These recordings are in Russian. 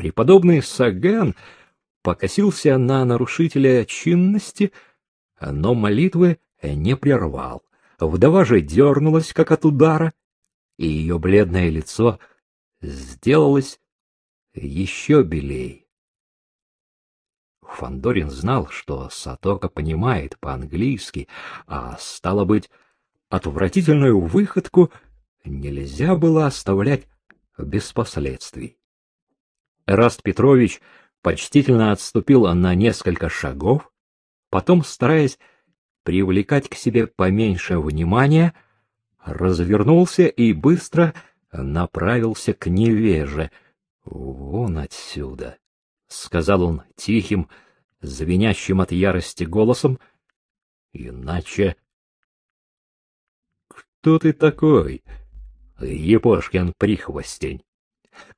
Преподобный Саган покосился на нарушителя чинности, но молитвы не прервал. Вдова же дернулась, как от удара, и ее бледное лицо сделалось еще белей. Фандорин знал, что Сатока понимает по-английски, а стало быть, отвратительную выходку нельзя было оставлять без последствий. Раст Петрович почтительно отступил на несколько шагов, потом, стараясь привлекать к себе поменьше внимания, развернулся и быстро направился к невеже. «Вон отсюда!» — сказал он тихим, звенящим от ярости голосом. «Иначе...» «Кто ты такой?» Епошкин прихвостень.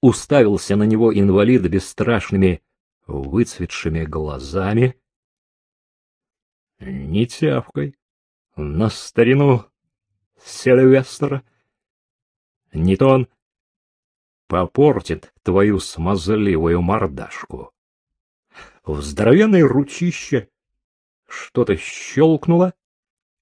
Уставился на него инвалид бесстрашными, выцветшими глазами. Не тявкой. На старину Сильвестра. Не то он попортит твою смазливую мордашку. В здоровенной ручище что-то щелкнуло,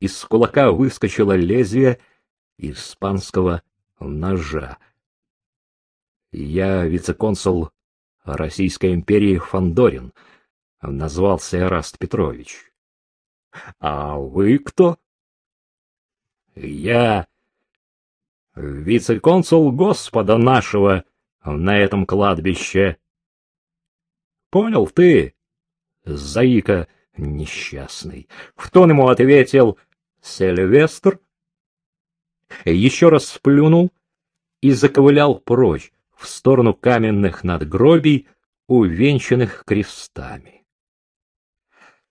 из кулака выскочило лезвие испанского ножа. Я вице-консул Российской империи Фандорин, назвался Эраст Петрович. А вы кто? Я вице-консул Господа нашего на этом кладбище. Понял ты, заика несчастный. В тон ему ответил Сильвестр еще раз сплюнул и заковылял прочь в сторону каменных надгробий, увенчанных крестами.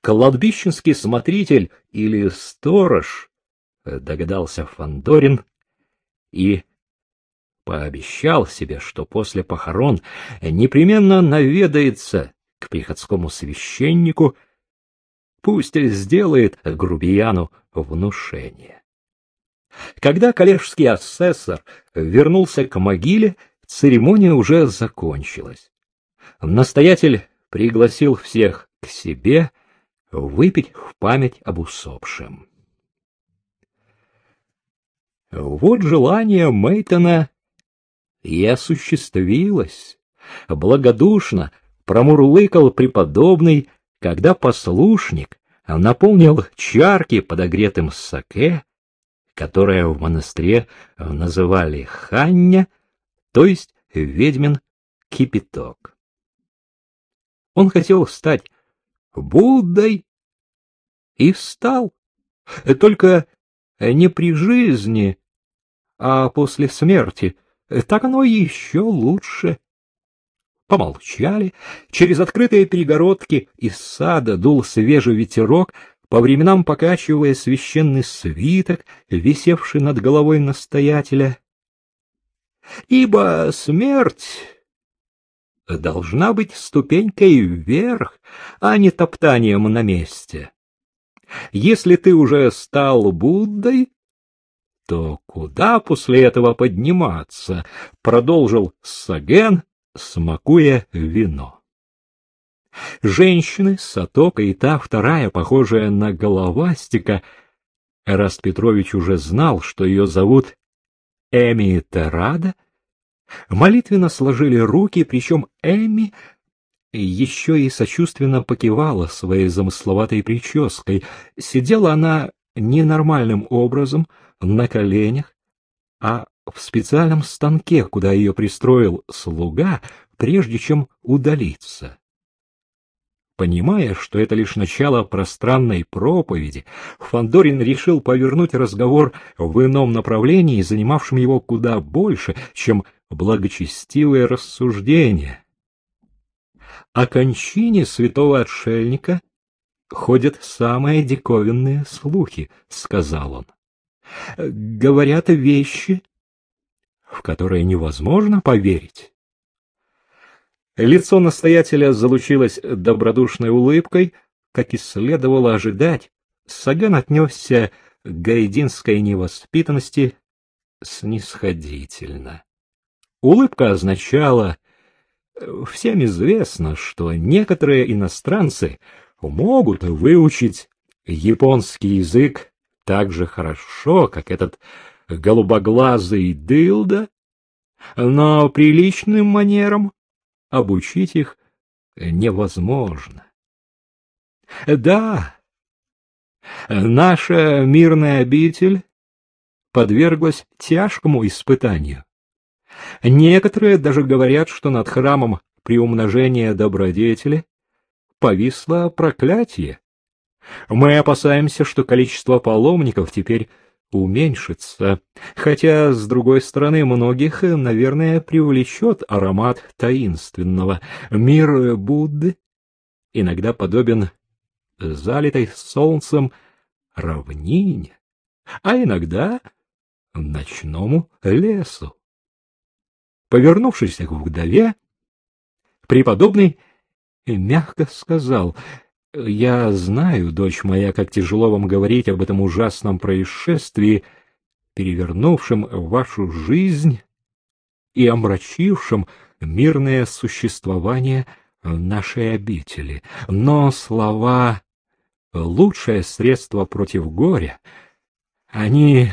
Кладбищенский смотритель или сторож, догадался Фандорин, и пообещал себе, что после похорон непременно наведается к приходскому священнику, пусть сделает грубияну внушение. Когда коллежский асессор вернулся к могиле, церемония уже закончилась. Настоятель пригласил всех к себе выпить в память об усопшем. Вот желание Мейтона и осуществилось. Благодушно промурлыкал преподобный, когда послушник наполнил чарки подогретым саке, которое в монастыре называли Хання, то есть ведьмин кипяток. Он хотел стать Буддой и стал, только не при жизни, а после смерти. Так оно еще лучше. Помолчали. Через открытые перегородки из сада дул свежий ветерок, по временам покачивая священный свиток, висевший над головой настоятеля. Ибо смерть должна быть ступенькой вверх, а не топтанием на месте. Если ты уже стал Буддой, то куда после этого подниматься? Продолжил Саген, смакуя вино. Женщины, Сатока и та вторая, похожая на головастика, Эраст Петрович уже знал, что ее зовут Эми Терада, молитвенно сложили руки, причем Эми еще и сочувственно покивала своей замысловатой прической. Сидела она ненормальным образом, на коленях, а в специальном станке, куда ее пристроил слуга, прежде чем удалиться. Понимая, что это лишь начало пространной проповеди, Фандорин решил повернуть разговор в ином направлении, занимавшем его куда больше, чем благочестивые рассуждения. О кончине святого отшельника ходят самые диковинные слухи, — сказал он. Говорят вещи, в которые невозможно поверить. Лицо настоятеля залучилось добродушной улыбкой, как и следовало ожидать. Саган отнесся к гайдинской невоспитанности снисходительно. Улыбка означала Всем известно, что некоторые иностранцы могут выучить японский язык так же хорошо, как этот голубоглазый дылда, но приличным манерам обучить их невозможно. Да, наша мирная обитель подверглась тяжкому испытанию. Некоторые даже говорят, что над храмом приумножения добродетели повисло проклятие. Мы опасаемся, что количество паломников теперь уменьшится, хотя, с другой стороны, многих, наверное, привлечет аромат таинственного. Мир Будды иногда подобен залитой солнцем равнине, а иногда ночному лесу. Повернувшись к вдове, преподобный мягко сказал, «Я знаю, дочь моя, как тяжело вам говорить об этом ужасном происшествии, перевернувшем вашу жизнь и омрачившем мирное существование нашей обители. Но слова — лучшее средство против горя. Они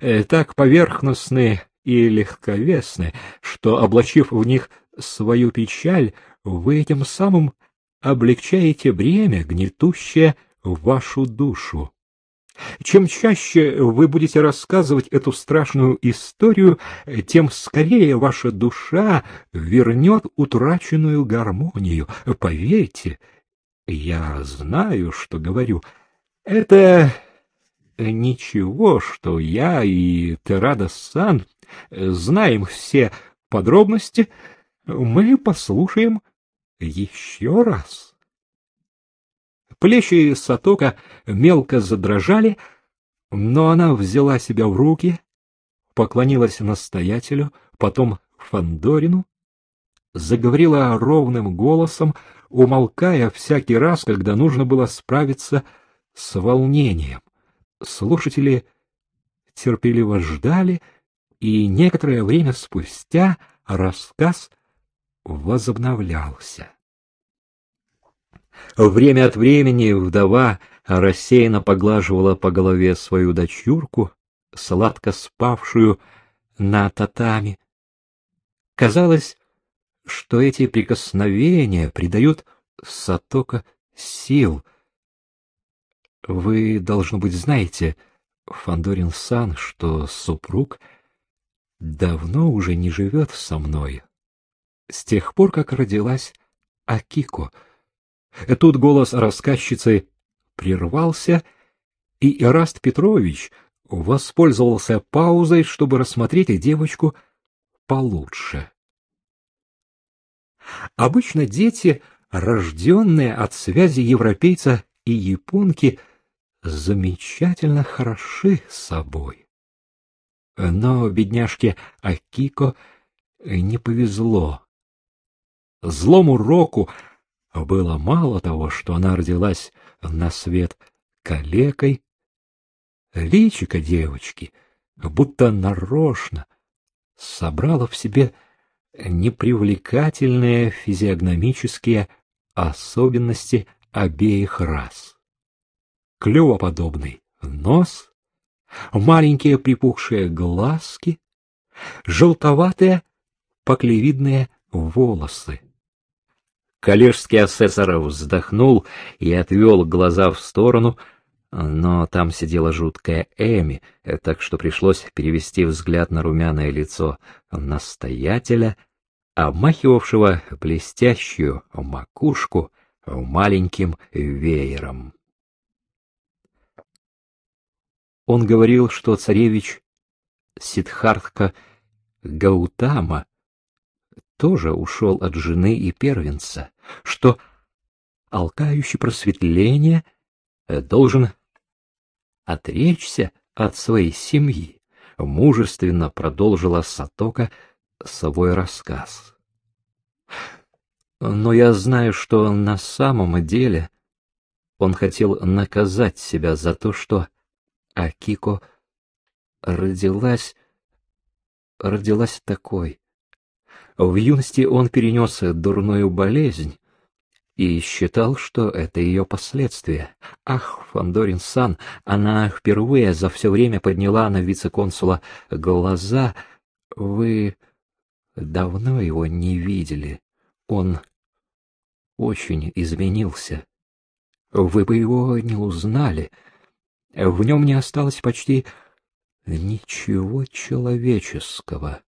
э, так поверхностны и легковесны, что, облачив в них свою печаль, вы этим самым облегчаете бремя, гнетущее вашу душу. Чем чаще вы будете рассказывать эту страшную историю, тем скорее ваша душа вернет утраченную гармонию. Поверьте, я знаю, что говорю. Это ничего, что я и Терада-сан знаем все подробности, мы послушаем еще раз. Плечи Сатока мелко задрожали, но она взяла себя в руки, поклонилась настоятелю, потом Фандорину, заговорила ровным голосом, умолкая всякий раз, когда нужно было справиться с волнением. Слушатели терпеливо ждали, и некоторое время спустя рассказ возобновлялся. Время от времени вдова рассеянно поглаживала по голове свою дочурку, сладко спавшую на татами. Казалось, что эти прикосновения придают Сатока сил. Вы, должно быть, знаете, Фандорин-сан, что супруг давно уже не живет со мной. С тех пор, как родилась Акико. Тут голос рассказчицы прервался, и Ираст Петрович воспользовался паузой, чтобы рассмотреть девочку получше. Обычно дети, рожденные от связи европейца и японки, замечательно хороши собой. Но бедняжке Акико не повезло. Злому року было мало того, что она родилась на свет калекой. Личико девочки будто нарочно собрала в себе непривлекательные физиогномические особенности обеих рас. Клювоподобный нос, маленькие припухшие глазки, желтоватые поклевидные волосы. Коллежский асессор вздохнул и отвел глаза в сторону, но там сидела жуткая Эми, так что пришлось перевести взгляд на румяное лицо настоятеля, обмахивавшего блестящую макушку маленьким веером. Он говорил, что царевич Сидхартха Гаутама тоже ушел от жены и первенца, что алкающий просветление э, должен отречься от своей семьи, мужественно продолжила Сатока свой рассказ. Но я знаю, что на самом деле он хотел наказать себя за то, что Акико родилась родилась такой. В юности он перенес дурную болезнь и считал, что это ее последствия. Ах, Фандорин Сан, она впервые за все время подняла на вице-консула глаза. Вы давно его не видели. Он очень изменился. Вы бы его не узнали. В нем не осталось почти ничего человеческого.